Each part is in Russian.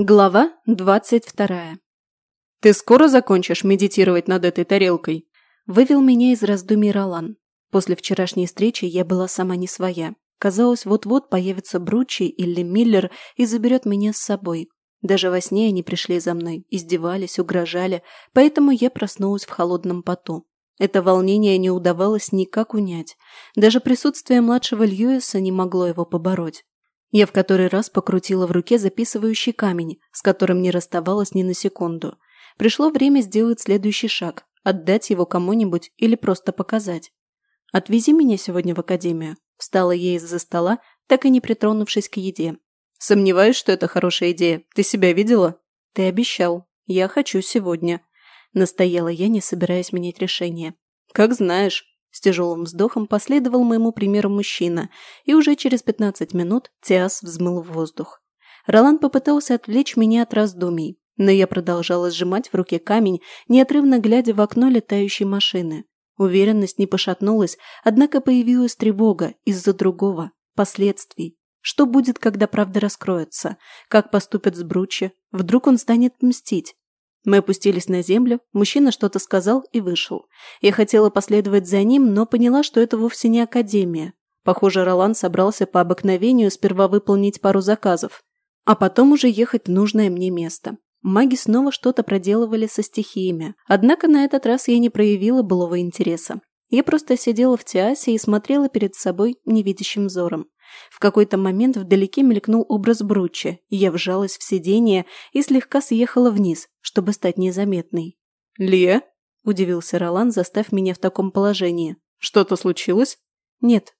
Глава 22. «Ты скоро закончишь медитировать над этой тарелкой?» Вывел меня из раздумий Ролан. После вчерашней встречи я была сама не своя. Казалось, вот-вот появится Бручи или Миллер и заберет меня с собой. Даже во сне они пришли за мной, издевались, угрожали, поэтому я проснулась в холодном поту. Это волнение не удавалось никак унять. Даже присутствие младшего Льюиса не могло его побороть. Я в который раз покрутила в руке записывающий камень, с которым не расставалась ни на секунду. Пришло время сделать следующий шаг – отдать его кому-нибудь или просто показать. «Отвези меня сегодня в академию», – встала ей из-за стола, так и не притронувшись к еде. «Сомневаюсь, что это хорошая идея. Ты себя видела?» «Ты обещал. Я хочу сегодня», – настояла я, не собираясь менять решение. «Как знаешь», с тяжелым вздохом последовал моему примеру мужчина, и уже через 15 минут Тиас взмыл в воздух. Ролан попытался отвлечь меня от раздумий, но я продолжала сжимать в руке камень, неотрывно глядя в окно летающей машины. Уверенность не пошатнулась, однако появилась тревога из-за другого, последствий. Что будет, когда правда раскроется? Как поступят с Бручи? Вдруг он станет мстить? Мы опустились на землю, мужчина что-то сказал и вышел. Я хотела последовать за ним, но поняла, что это вовсе не академия. Похоже, Ролан собрался по обыкновению сперва выполнить пару заказов, а потом уже ехать в нужное мне место. Маги снова что-то проделывали со стихиями, однако на этот раз я не проявила былого интереса. Я просто сидела в Тиасе и смотрела перед собой невидящим взором. В какой-то момент вдалеке мелькнул образ Бруччи, и я вжалась в сиденье и слегка съехала вниз, чтобы стать незаметной. «Лия?» – удивился Ролан, застав меня в таком положении. «Что-то случилось?» «Нет».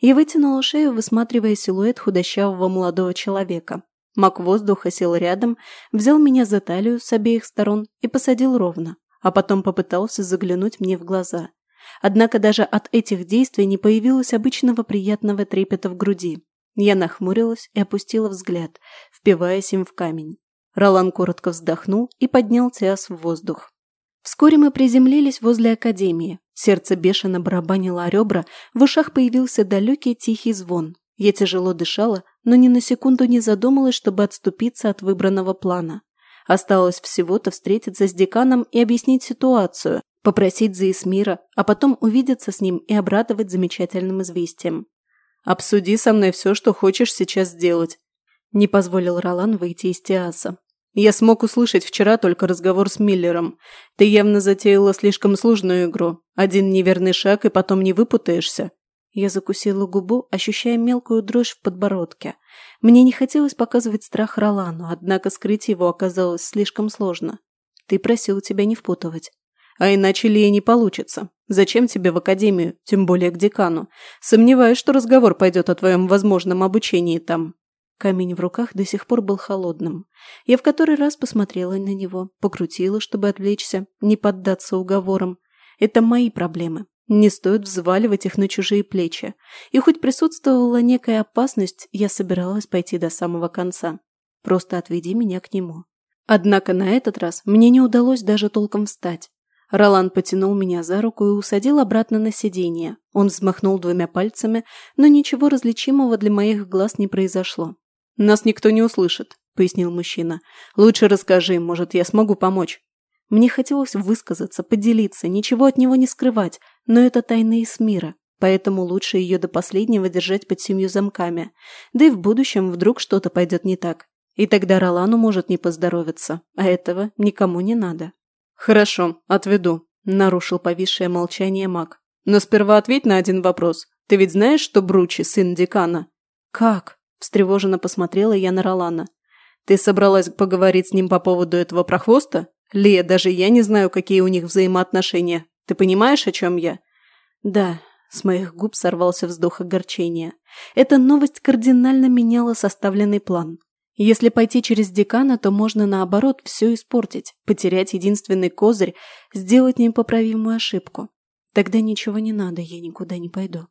Я вытянула шею, высматривая силуэт худощавого молодого человека. Мак воздуха сел рядом, взял меня за талию с обеих сторон и посадил ровно, а потом попытался заглянуть мне в глаза – Однако даже от этих действий не появилось обычного приятного трепета в груди. Я нахмурилась и опустила взгляд, впиваясь им в камень. Ролан коротко вздохнул и поднял Тиас в воздух. Вскоре мы приземлились возле академии. Сердце бешено барабанило о ребра, в ушах появился далекий тихий звон. Я тяжело дышала, но ни на секунду не задумалась, чтобы отступиться от выбранного плана. Осталось всего-то встретиться с деканом и объяснить ситуацию, попросить за Эсмира, а потом увидеться с ним и обрадовать замечательным известием. «Обсуди со мной все, что хочешь сейчас сделать», – не позволил Ролан выйти из Тиаса. «Я смог услышать вчера только разговор с Миллером. Ты явно затеяла слишком сложную игру. Один неверный шаг, и потом не выпутаешься». Я закусила губу, ощущая мелкую дрожь в подбородке. Мне не хотелось показывать страх Ролану, однако скрыть его оказалось слишком сложно. «Ты просил тебя не впутывать». А иначе ли не получится. Зачем тебе в академию, тем более к декану? Сомневаюсь, что разговор пойдет о твоем возможном обучении там». Камень в руках до сих пор был холодным. Я в который раз посмотрела на него, покрутила, чтобы отвлечься, не поддаться уговорам. Это мои проблемы. Не стоит взваливать их на чужие плечи. И хоть присутствовала некая опасность, я собиралась пойти до самого конца. Просто отведи меня к нему. Однако на этот раз мне не удалось даже толком встать. Ролан потянул меня за руку и усадил обратно на сиденье. Он взмахнул двумя пальцами, но ничего различимого для моих глаз не произошло. «Нас никто не услышит», — пояснил мужчина. «Лучше расскажи, может, я смогу помочь». Мне хотелось высказаться, поделиться, ничего от него не скрывать, но это тайна из мира, поэтому лучше ее до последнего держать под семью замками. Да и в будущем вдруг что-то пойдет не так. И тогда Ролану может не поздоровиться, а этого никому не надо. «Хорошо, отведу», – нарушил повисшее молчание маг. «Но сперва ответь на один вопрос. Ты ведь знаешь, что Бручи – сын декана?» «Как?» – встревоженно посмотрела я на Ролана. «Ты собралась поговорить с ним по поводу этого прохвоста? Лия, даже я не знаю, какие у них взаимоотношения. Ты понимаешь, о чем я?» «Да», – с моих губ сорвался вздох огорчения. Эта новость кардинально меняла составленный план. Если пойти через декана, то можно, наоборот, все испортить, потерять единственный козырь, сделать непоправимую ошибку. Тогда ничего не надо, я никуда не пойду.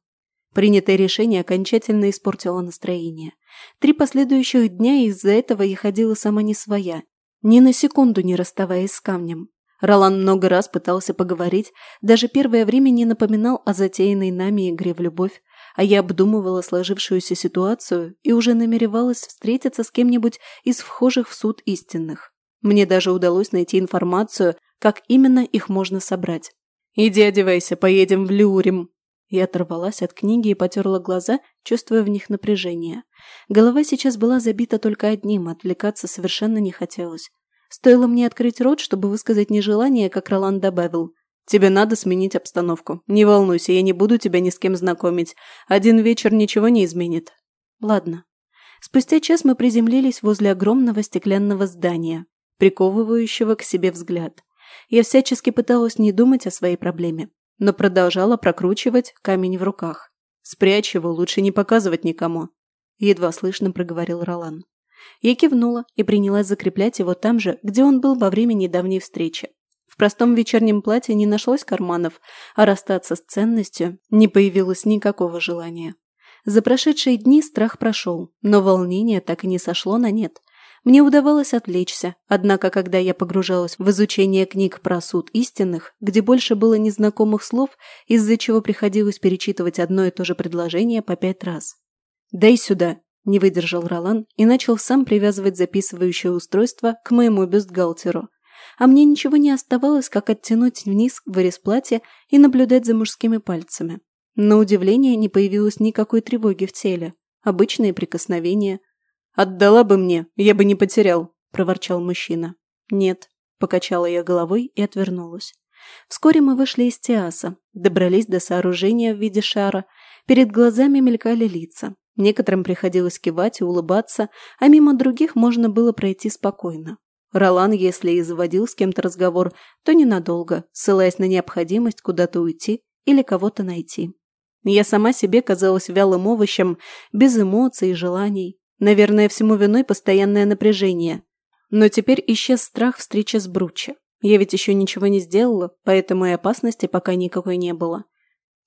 Принятое решение окончательно испортило настроение. Три последующих дня из-за этого я ходила сама не своя, ни на секунду не расставаясь с камнем. Ролан много раз пытался поговорить, даже первое время не напоминал о затеянной нами игре в любовь, а я обдумывала сложившуюся ситуацию и уже намеревалась встретиться с кем-нибудь из вхожих в суд истинных. Мне даже удалось найти информацию, как именно их можно собрать. «Иди одевайся, поедем в Люрим!» Я оторвалась от книги и потерла глаза, чувствуя в них напряжение. Голова сейчас была забита только одним, отвлекаться совершенно не хотелось. Стоило мне открыть рот, чтобы высказать нежелание, как Ролан добавил – Тебе надо сменить обстановку. Не волнуйся, я не буду тебя ни с кем знакомить. Один вечер ничего не изменит. Ладно. Спустя час мы приземлились возле огромного стеклянного здания, приковывающего к себе взгляд. Я всячески пыталась не думать о своей проблеме, но продолжала прокручивать камень в руках. «Спрячь его, лучше не показывать никому», — едва слышно проговорил Ролан. Я кивнула и принялась закреплять его там же, где он был во время недавней встречи. В простом вечернем платье не нашлось карманов, а расстаться с ценностью не появилось никакого желания. За прошедшие дни страх прошел, но волнение так и не сошло на нет. Мне удавалось отвлечься, однако, когда я погружалась в изучение книг про суд истинных, где больше было незнакомых слов, из-за чего приходилось перечитывать одно и то же предложение по пять раз. «Дай сюда!» – не выдержал Ролан и начал сам привязывать записывающее устройство к моему бюстгальтеру – а мне ничего не оставалось, как оттянуть вниз вырез платья и наблюдать за мужскими пальцами. На удивление не появилось никакой тревоги в теле. Обычные прикосновения. «Отдала бы мне, я бы не потерял», – проворчал мужчина. «Нет», – покачала я головой и отвернулась. Вскоре мы вышли из Тиаса, добрались до сооружения в виде шара. Перед глазами мелькали лица. Некоторым приходилось кивать и улыбаться, а мимо других можно было пройти спокойно. Ролан, если и заводил с кем-то разговор, то ненадолго, ссылаясь на необходимость куда-то уйти или кого-то найти. Я сама себе казалась вялым овощем, без эмоций и желаний. Наверное, всему виной постоянное напряжение. Но теперь исчез страх встречи с Бручи. Я ведь еще ничего не сделала, поэтому и опасности пока никакой не было.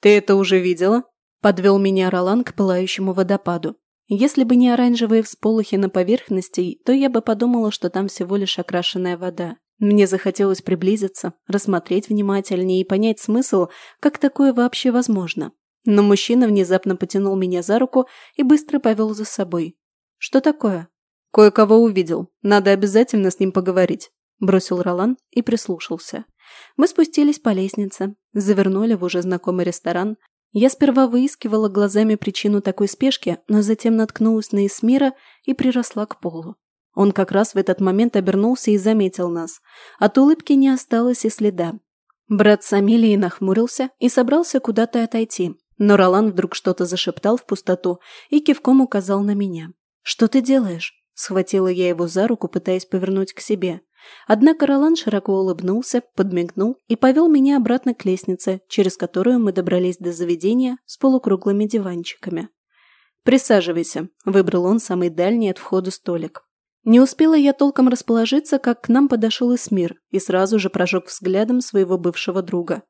«Ты это уже видела?» – подвел меня Ролан к пылающему водопаду. Если бы не оранжевые всполохи на поверхности, то я бы подумала, что там всего лишь окрашенная вода. Мне захотелось приблизиться, рассмотреть внимательнее и понять смысл, как такое вообще возможно. Но мужчина внезапно потянул меня за руку и быстро повел за собой. «Что такое?» «Кое-кого увидел. Надо обязательно с ним поговорить», – бросил Ролан и прислушался. Мы спустились по лестнице, завернули в уже знакомый ресторан, я сперва выискивала глазами причину такой спешки, но затем наткнулась на Эсмира и приросла к полу. Он как раз в этот момент обернулся и заметил нас. От улыбки не осталось и следа. Брат Самилии нахмурился и собрался куда-то отойти, но Ролан вдруг что-то зашептал в пустоту и кивком указал на меня. «Что ты делаешь?» – схватила я его за руку, пытаясь повернуть к себе – Однако Ролан широко улыбнулся, подмигнул и повел меня обратно к лестнице, через которую мы добрались до заведения с полукруглыми диванчиками. «Присаживайся», – выбрал он самый дальний от входа столик. Не успела я толком расположиться, как к нам подошел Эсмир и сразу же прожег взглядом своего бывшего друга.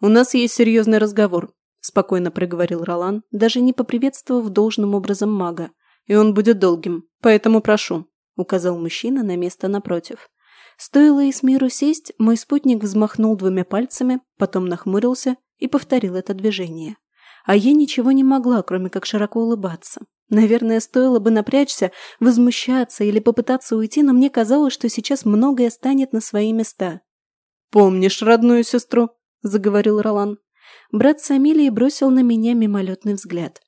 «У нас есть серьезный разговор», – спокойно проговорил Ролан, даже не поприветствовав должным образом мага. «И он будет долгим, поэтому прошу», – указал мужчина на место напротив. Стоило Эсмиру сесть, мой спутник взмахнул двумя пальцами, потом нахмурился и повторил это движение. А я ничего не могла, кроме как широко улыбаться. Наверное, стоило бы напрячься, возмущаться или попытаться уйти, но мне казалось, что сейчас многое станет на свои места. «Помнишь родную сестру?» – заговорил Ролан. Брат с бросил на меня мимолетный взгляд.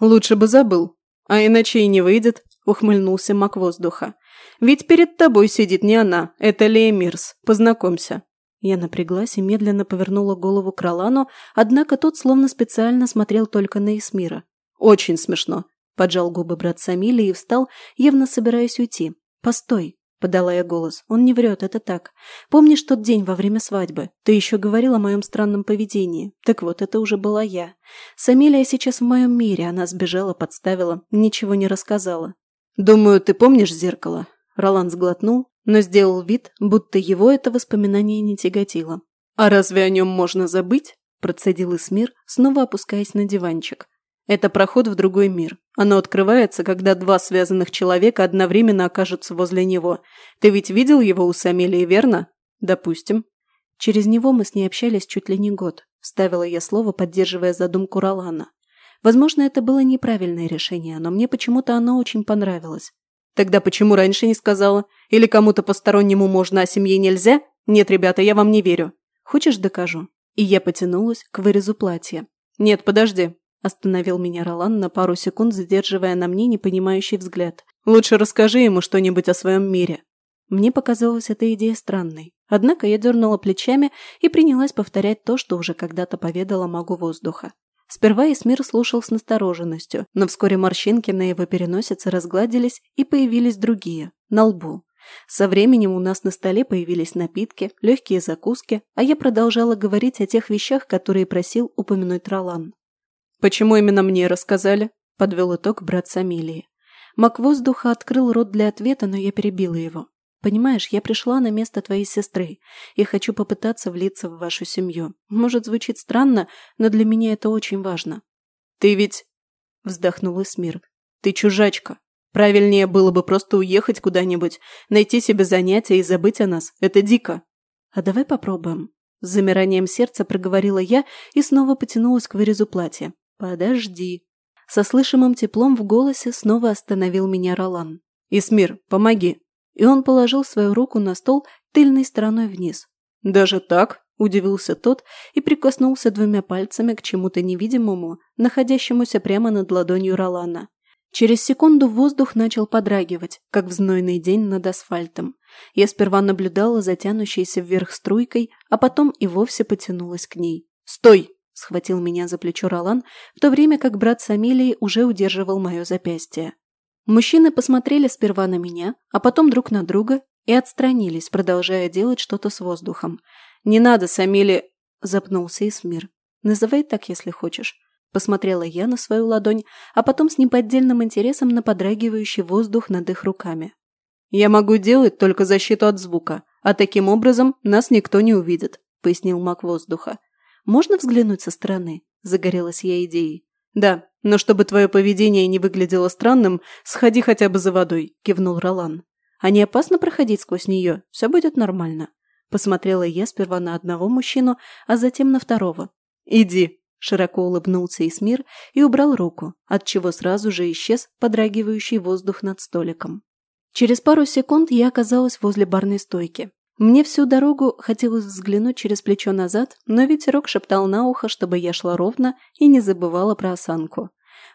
«Лучше бы забыл, а иначе и не выйдет», – ухмыльнулся мак воздуха. Ведь перед тобой сидит не она, это Лея Мирс. Познакомься». Я напряглась и медленно повернула голову к Ролану, однако тот словно специально смотрел только на Исмира. «Очень смешно», – поджал губы брат Самили и встал, явно собираясь уйти. «Постой», – подала я голос, – «он не врет, это так. Помнишь тот день во время свадьбы? Ты еще говорил о моем странном поведении. Так вот, это уже была я. Самилия сейчас в моем мире, она сбежала, подставила, ничего не рассказала». «Думаю, ты помнишь зеркало?» Ролан сглотнул, но сделал вид, будто его это воспоминание не тяготило. «А разве о нем можно забыть?» – процедил Исмир, снова опускаясь на диванчик. «Это проход в другой мир. Оно открывается, когда два связанных человека одновременно окажутся возле него. Ты ведь видел его у Самелии, верно?» «Допустим». «Через него мы с ней общались чуть ли не год», – вставила я слово, поддерживая задумку Ролана. Возможно, это было неправильное решение, но мне почему-то оно очень понравилось. Тогда почему раньше не сказала? Или кому-то постороннему можно, а семье нельзя? Нет, ребята, я вам не верю. Хочешь, докажу?» И я потянулась к вырезу платья. «Нет, подожди», – остановил меня Ролан на пару секунд, задерживая на мне непонимающий взгляд. «Лучше расскажи ему что-нибудь о своем мире». Мне показалась эта идея странной. Однако я дернула плечами и принялась повторять то, что уже когда-то поведала магу воздуха. Сперва Эсмир слушал с настороженностью, но вскоре морщинки на его переносице разгладились и появились другие, на лбу. Со временем у нас на столе появились напитки, легкие закуски, а я продолжала говорить о тех вещах, которые просил упомянуть Ролан. «Почему именно мне рассказали?» – подвел итог брат Самилии. Мак воздуха открыл рот для ответа, но я перебила его. Понимаешь, я пришла на место твоей сестры и хочу попытаться влиться в вашу семью. Может, звучит странно, но для меня это очень важно». «Ты ведь...» — вздохнул Эсмир. «Ты чужачка. Правильнее было бы просто уехать куда-нибудь, найти себе занятие и забыть о нас. Это дико». «А давай попробуем». С замиранием сердца проговорила я и снова потянулась к вырезу платья. «Подожди». Со слышимым теплом в голосе снова остановил меня Ролан. «Исмир, помоги, и он положил свою руку на стол тыльной стороной вниз. «Даже так?» – удивился тот и прикоснулся двумя пальцами к чему-то невидимому, находящемуся прямо над ладонью Ролана. Через секунду воздух начал подрагивать, как в знойный день над асфальтом. Я сперва наблюдала за вверх струйкой, а потом и вовсе потянулась к ней. «Стой!» – схватил меня за плечо Ролан, в то время как брат с Амелией уже удерживал мое запястье. Мужчины посмотрели сперва на меня, а потом друг на друга и отстранились, продолжая делать что-то с воздухом. «Не надо, Самили!» – запнулся Исмир. «Называй так, если хочешь». Посмотрела я на свою ладонь, а потом с неподдельным интересом на подрагивающий воздух над их руками. «Я могу делать только защиту от звука, а таким образом нас никто не увидит», – пояснил маг воздуха. «Можно взглянуть со стороны?» – загорелась я идеей. «Да, но чтобы твое поведение не выглядело странным, сходи хотя бы за водой», – кивнул Ролан. «А не опасно проходить сквозь нее? Все будет нормально». Посмотрела я сперва на одного мужчину, а затем на второго. «Иди», – широко улыбнулся Исмир и убрал руку, отчего сразу же исчез подрагивающий воздух над столиком. Через пару секунд я оказалась возле барной стойки. Мне всю дорогу хотелось взглянуть через плечо назад, но ветерок шептал на ухо, чтобы я шла ровно и не забывала про осанку.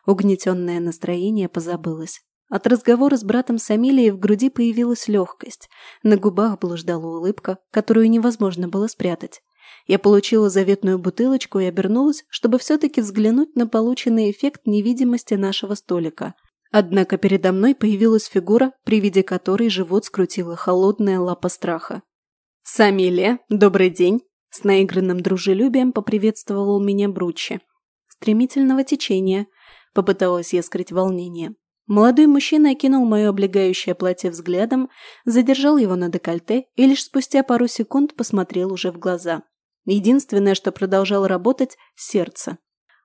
Угнетенное настроение позабылось. От разговора с братом Самилией в груди появилась легкость. На губах блуждала улыбка, которую невозможно было спрятать. Я получила заветную бутылочку и обернулась, чтобы все-таки взглянуть на полученный эффект невидимости нашего столика. Однако передо мной появилась фигура, при виде которой живот скрутила холодная лапа страха. Самиле, добрый день!» С наигранным дружелюбием поприветствовал меня бручи. «Стремительного течения!» – попыталась я скрыть волнение. Молодой мужчина окинул мое облегающее платье взглядом, задержал его на декольте и лишь спустя пару секунд посмотрел уже в глаза. Единственное, что продолжало работать – сердце.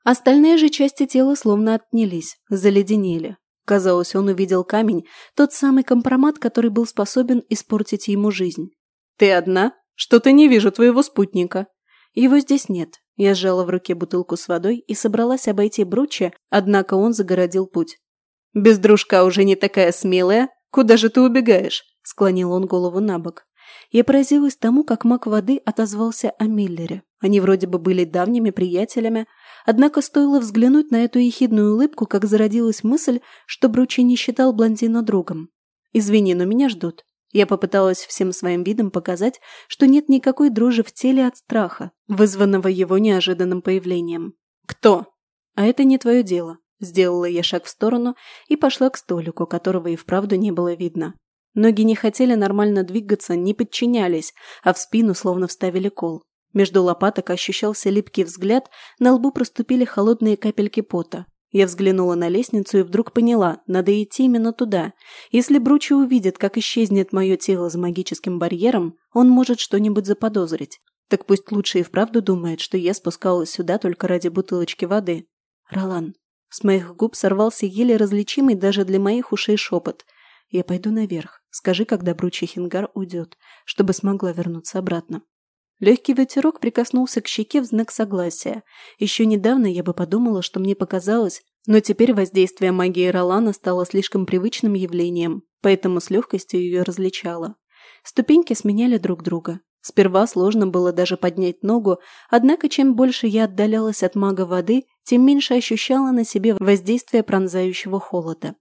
Остальные же части тела словно отнялись, заледенели. Казалось, он увидел камень, тот самый компромат, который был способен испортить ему жизнь. «Ты одна? Что-то не вижу твоего спутника». «Его здесь нет». Я сжала в руке бутылку с водой и собралась обойти Бруча, однако он загородил путь. «Без дружка уже не такая смелая. Куда же ты убегаешь?» – склонил он голову на бок. Я поразилась тому, как маг воды отозвался о Миллере. Они вроде бы были давними приятелями, однако стоило взглянуть на эту ехидную улыбку, как зародилась мысль, что Бручи не считал блондина другом. «Извини, но меня ждут». Я попыталась всем своим видом показать, что нет никакой дрожи в теле от страха, вызванного его неожиданным появлением. «Кто?» «А это не твое дело», – сделала я шаг в сторону и пошла к столику, которого и вправду не было видно. Ноги не хотели нормально двигаться, не подчинялись, а в спину словно вставили кол. Между лопаток ощущался липкий взгляд, на лбу проступили холодные капельки пота. Я взглянула на лестницу и вдруг поняла, надо идти именно туда. Если Бручи увидит, как исчезнет мое тело за магическим барьером, он может что-нибудь заподозрить. Так пусть лучше и вправду думает, что я спускалась сюда только ради бутылочки воды. Ролан. С моих губ сорвался еле различимый даже для моих ушей шепот. Я пойду наверх. Скажи, когда Бручи Хингар уйдет, чтобы смогла вернуться обратно. Легкий ветерок прикоснулся к щеке в знак согласия. Еще недавно я бы подумала, что мне показалось, но теперь воздействие магии Ролана стало слишком привычным явлением, поэтому с легкостью ее различала. Ступеньки сменяли друг друга. Сперва сложно было даже поднять ногу, однако чем больше я отдалялась от мага воды, тем меньше ощущала на себе воздействие пронзающего холода.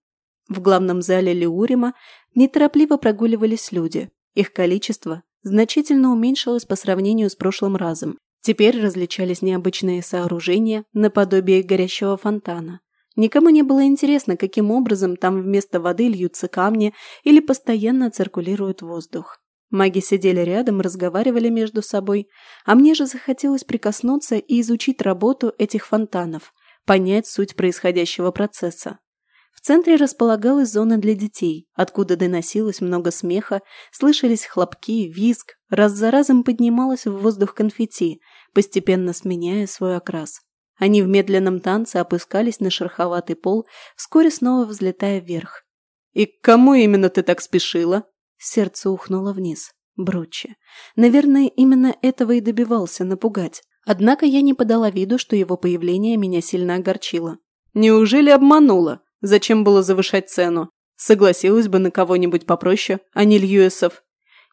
В главном зале Леурима неторопливо прогуливались люди. Их количество значительно уменьшилось по сравнению с прошлым разом. Теперь различались необычные сооружения, наподобие горящего фонтана. Никому не было интересно, каким образом там вместо воды льются камни или постоянно циркулирует воздух. Маги сидели рядом, разговаривали между собой, а мне же захотелось прикоснуться и изучить работу этих фонтанов, понять суть происходящего процесса. В центре располагалась зона для детей, откуда доносилось много смеха, слышались хлопки, визг, раз за разом поднималась в воздух конфетти, постепенно сменяя свой окрас. Они в медленном танце опускались на шероховатый пол, вскоре снова взлетая вверх. «И к кому именно ты так спешила?» Сердце ухнуло вниз. Бруччи. Наверное, именно этого и добивался напугать. Однако я не подала виду, что его появление меня сильно огорчило. «Неужели обманула? Зачем было завышать цену? Согласилась бы на кого-нибудь попроще, а не Льюисов.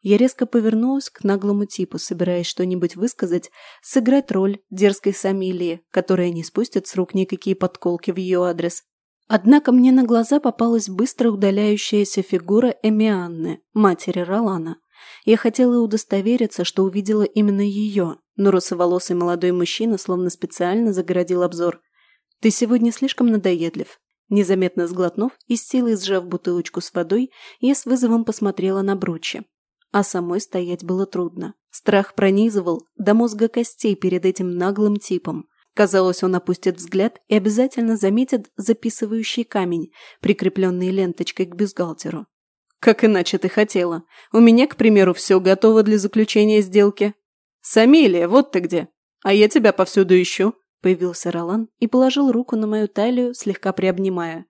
Я резко повернулась к наглому типу, собираясь что-нибудь высказать, сыграть роль дерзкой Самилии, которая не спустит с рук никакие подколки в ее адрес. Однако мне на глаза попалась быстро удаляющаяся фигура Эмианны, матери Ролана. Я хотела удостовериться, что увидела именно ее, но русоволосый молодой мужчина словно специально загородил обзор. «Ты сегодня слишком надоедлив», Незаметно сглотнув и с силой сжав бутылочку с водой, я с вызовом посмотрела на Бручи. А самой стоять было трудно. Страх пронизывал до мозга костей перед этим наглым типом. Казалось, он опустит взгляд и обязательно заметит записывающий камень, прикрепленный ленточкой к бюстгальтеру. «Как иначе ты хотела? У меня, к примеру, все готово для заключения сделки. Самилия, вот ты где. А я тебя повсюду ищу. Появился Ролан и положил руку на мою талию, слегка приобнимая.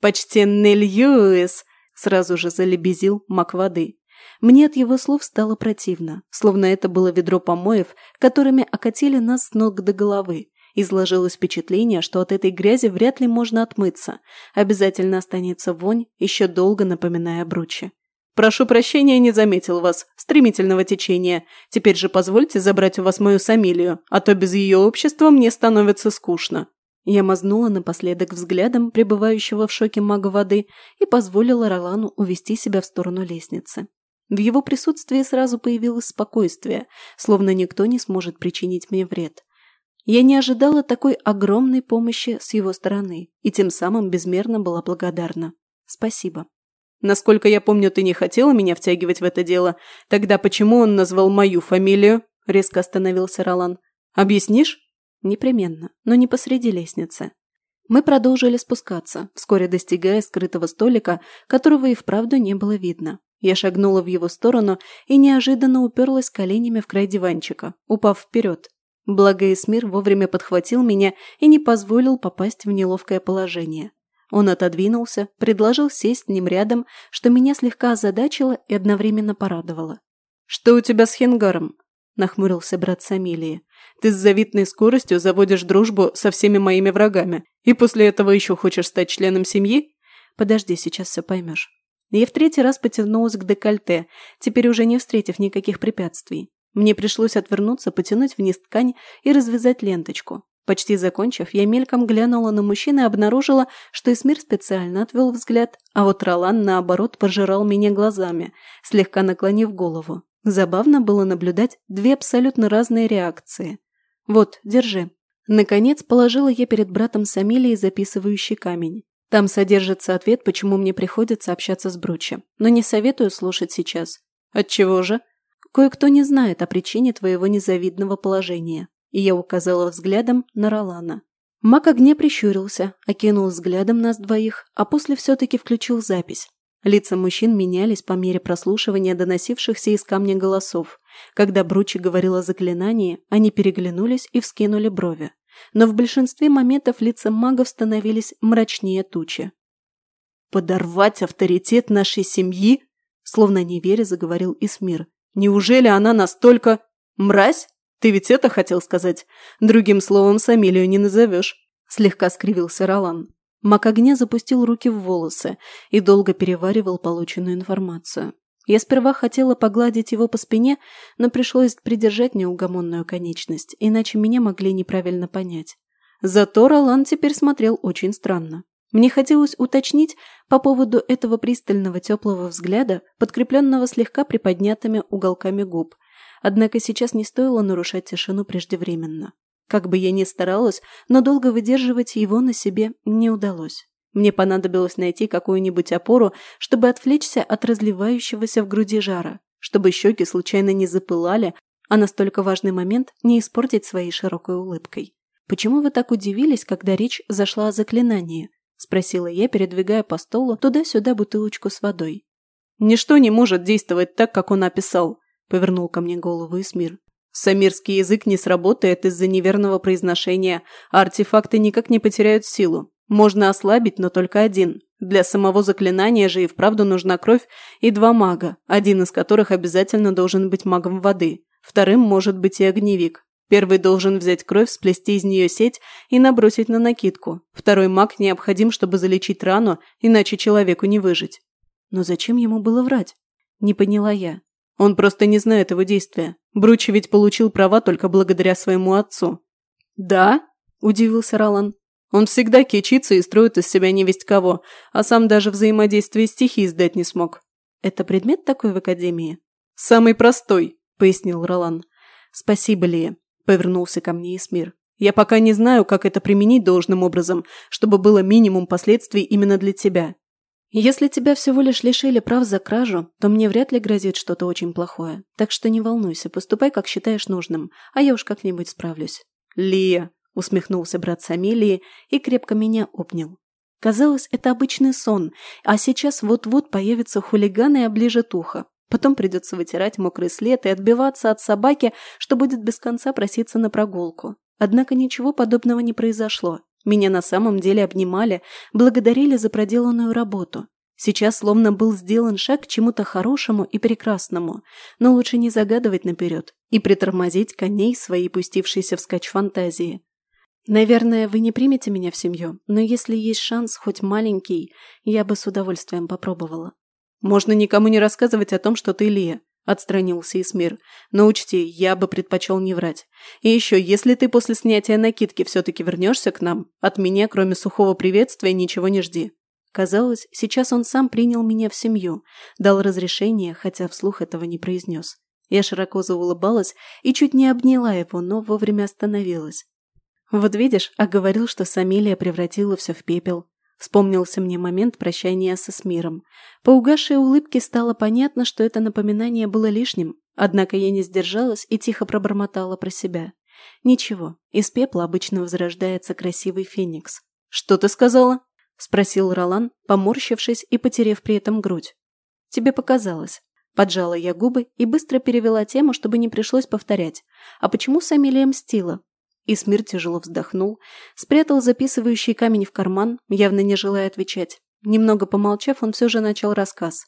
«Почтенный Льюис!» – сразу же залебезил мак воды. Мне от его слов стало противно, словно это было ведро помоев, которыми окатили нас с ног до головы. Изложилось впечатление, что от этой грязи вряд ли можно отмыться. Обязательно останется вонь, еще долго напоминая бручи. Прошу прощения, не заметил вас, стремительного течения. Теперь же позвольте забрать у вас мою Самилию, а то без ее общества мне становится скучно». Я мазнула напоследок взглядом пребывающего в шоке мага воды и позволила Ролану увести себя в сторону лестницы. В его присутствии сразу появилось спокойствие, словно никто не сможет причинить мне вред. Я не ожидала такой огромной помощи с его стороны и тем самым безмерно была благодарна. Спасибо. Насколько я помню, ты не хотела меня втягивать в это дело. Тогда почему он назвал мою фамилию?» – резко остановился Ролан. «Объяснишь?» «Непременно, но не посреди лестницы». Мы продолжили спускаться, вскоре достигая скрытого столика, которого и вправду не было видно. Я шагнула в его сторону и неожиданно уперлась коленями в край диванчика, упав вперед. Благо Эсмир вовремя подхватил меня и не позволил попасть в неловкое положение. Он отодвинулся, предложил сесть с ним рядом, что меня слегка озадачило и одновременно порадовало. «Что у тебя с Хенгаром?» – нахмурился брат Самилии. «Ты с завидной скоростью заводишь дружбу со всеми моими врагами, и после этого еще хочешь стать членом семьи? Подожди, сейчас все поймешь». Я в третий раз потянулась к декольте, теперь уже не встретив никаких препятствий. Мне пришлось отвернуться, потянуть вниз ткань и развязать ленточку. Почти закончив, я мельком глянула на мужчину и обнаружила, что Эсмир специально отвел взгляд, а вот Ролан, наоборот, пожирал меня глазами, слегка наклонив голову. Забавно было наблюдать две абсолютно разные реакции. «Вот, держи». Наконец положила я перед братом Самилией записывающий камень. Там содержится ответ, почему мне приходится общаться с бручем, Но не советую слушать сейчас. Отчего же? Кое-кто не знает о причине твоего незавидного положения и я указала взглядом на Ролана. Мак огне прищурился, окинул взглядом нас двоих, а после все-таки включил запись. Лица мужчин менялись по мере прослушивания доносившихся из камня голосов. Когда Бручи говорила заклинание, они переглянулись и вскинули брови. Но в большинстве моментов лица магов становились мрачнее тучи. «Подорвать авторитет нашей семьи?» Словно не веря, заговорил Исмир. «Неужели она настолько... мразь?» «Ты ведь это хотел сказать? Другим словом, Самилию не назовешь», – слегка скривился Ролан. Мак огня запустил руки в волосы и долго переваривал полученную информацию. Я сперва хотела погладить его по спине, но пришлось придержать неугомонную конечность, иначе меня могли неправильно понять. Зато Ролан теперь смотрел очень странно. Мне хотелось уточнить по поводу этого пристального теплого взгляда, подкрепленного слегка приподнятыми уголками губ, Однако сейчас не стоило нарушать тишину преждевременно. Как бы я ни старалась, но долго выдерживать его на себе не удалось. Мне понадобилось найти какую-нибудь опору, чтобы отвлечься от разливающегося в груди жара, чтобы щеки случайно не запылали, а настолько важный момент не испортить своей широкой улыбкой. «Почему вы так удивились, когда речь зашла о заклинании?» – спросила я, передвигая по столу туда-сюда бутылочку с водой. «Ничто не может действовать так, как он описал», повернул ко мне голову Исмир. Самирский язык не сработает из-за неверного произношения, артефакты никак не потеряют силу. Можно ослабить, но только один. Для самого заклинания же и вправду нужна кровь и два мага, один из которых обязательно должен быть магом воды, вторым может быть и огневик. Первый должен взять кровь, сплести из нее сеть и набросить на накидку. Второй маг необходим, чтобы залечить рану, иначе человеку не выжить. Но зачем ему было врать? Не поняла я. Он просто не знает его действия. Бручи ведь получил права только благодаря своему отцу». «Да?» – удивился Ралан. «Он всегда кичится и строит из себя невесть кого, а сам даже взаимодействие стихий сдать не смог». «Это предмет такой в Академии?» «Самый простой», – пояснил Ролан. «Спасибо, Лия», – повернулся ко мне Исмир. «Я пока не знаю, как это применить должным образом, чтобы было минимум последствий именно для тебя. Если тебя всего лишь лишили прав за кражу, то мне вряд ли грозит что-то очень плохое. Так что не волнуйся, поступай, как считаешь нужным, а я уж как-нибудь справлюсь». «Лия!» – усмехнулся брат Самилии и крепко меня обнял. Казалось, это обычный сон, а сейчас вот-вот появятся хулиганы и оближет ухо. Потом придется вытирать мокрый след и отбиваться от собаки, что будет без конца проситься на прогулку. Однако ничего подобного не произошло. Меня на самом деле обнимали, благодарили за проделанную работу. Сейчас словно был сделан шаг к чему-то хорошему и прекрасному, но лучше не загадывать наперед и притормозить коней своей пустившейся вскачь фантазии. Наверное, вы не примете меня в семью, но если есть шанс, хоть маленький, я бы с удовольствием попробовала. Можно никому не рассказывать о том, что ты Лия. Отстранился Исмир. Но «Ну, учти, я бы предпочел не врать. И еще, если ты после снятия накидки все-таки вернешься к нам, от меня, кроме сухого приветствия, ничего не жди. Казалось, сейчас он сам принял меня в семью, дал разрешение, хотя вслух этого не произнес. Я широко заулыбалась и чуть не обняла его, но вовремя остановилась. Вот видишь, а говорил, что Самилия превратила все в пепел. Вспомнился мне момент прощания со Смиром. По угасшей улыбке стало понятно, что это напоминание было лишним, однако я не сдержалась и тихо пробормотала про себя. Ничего, из пепла обычно возрождается красивый феникс. «Что ты сказала?» – спросил Ролан, поморщившись и потерев при этом грудь. «Тебе показалось». Поджала я губы и быстро перевела тему, чтобы не пришлось повторять. «А почему с Амелием мстила? Исмир тяжело вздохнул, спрятал записывающий камень в карман, явно не желая отвечать. Немного помолчав, он все же начал рассказ.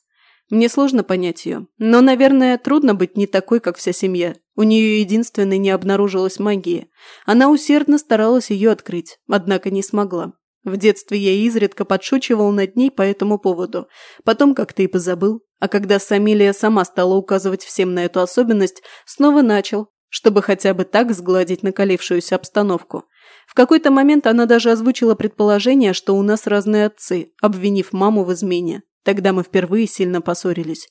«Мне сложно понять ее, но, наверное, трудно быть не такой, как вся семья. У нее единственной не обнаружилась магия. Она усердно старалась ее открыть, однако не смогла. В детстве я изредка подшучивал над ней по этому поводу. Потом как-то и позабыл. А когда Самилия сама стала указывать всем на эту особенность, снова начал, чтобы хотя бы так сгладить накалившуюся обстановку. В какой-то момент она даже озвучила предположение, что у нас разные отцы, обвинив маму в измене. Тогда мы впервые сильно поссорились.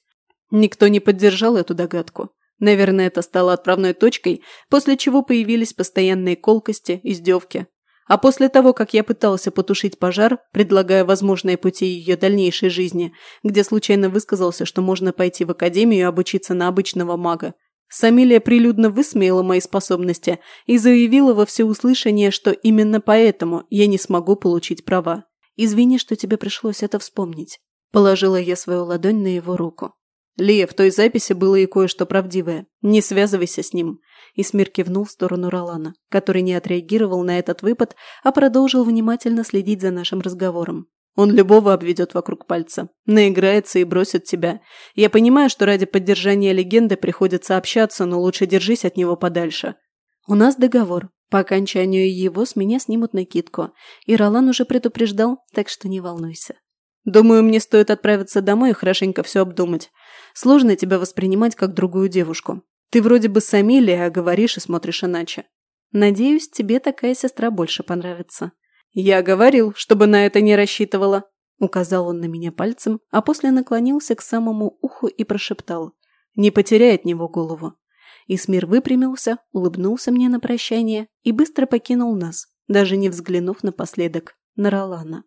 Никто не поддержал эту догадку. Наверное, это стало отправной точкой, после чего появились постоянные колкости, издевки. А после того, как я пытался потушить пожар, предлагая возможные пути ее дальнейшей жизни, где случайно высказался, что можно пойти в академию и обучиться на обычного мага, Самилия прилюдно высмеяла мои способности и заявила во всеуслышание, что именно поэтому я не смогу получить права. «Извини, что тебе пришлось это вспомнить». Положила я свою ладонь на его руку. «Лия, в той записи было и кое-что правдивое. Не связывайся с ним». Исмир кивнул в сторону Ролана, который не отреагировал на этот выпад, а продолжил внимательно следить за нашим разговором. Он любого обведет вокруг пальца, наиграется и бросит тебя. Я понимаю, что ради поддержания легенды приходится общаться, но лучше держись от него подальше. У нас договор. По окончанию его с меня снимут накидку. И Ролан уже предупреждал, так что не волнуйся. Думаю, мне стоит отправиться домой и хорошенько все обдумать. Сложно тебя воспринимать как другую девушку. Ты вроде бы с Амелией, а говоришь и смотришь иначе. Надеюсь, тебе такая сестра больше понравится. «Я говорил, чтобы на это не рассчитывала», — указал он на меня пальцем, а после наклонился к самому уху и прошептал. «Не потеряй от него голову». Исмир выпрямился, улыбнулся мне на прощание и быстро покинул нас, даже не взглянув напоследок на Ролана.